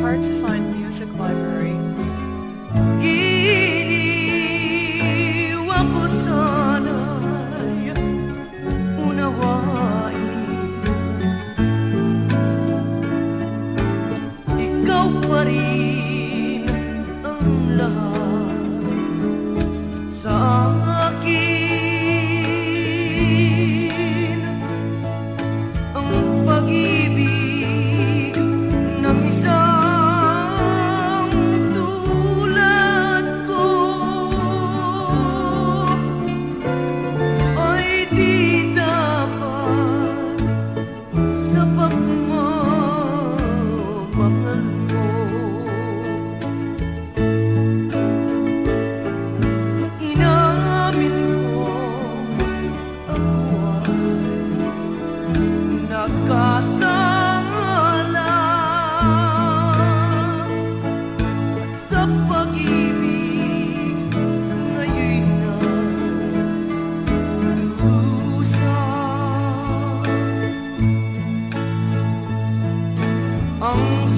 lyrics hard to find music library. Ikaw ang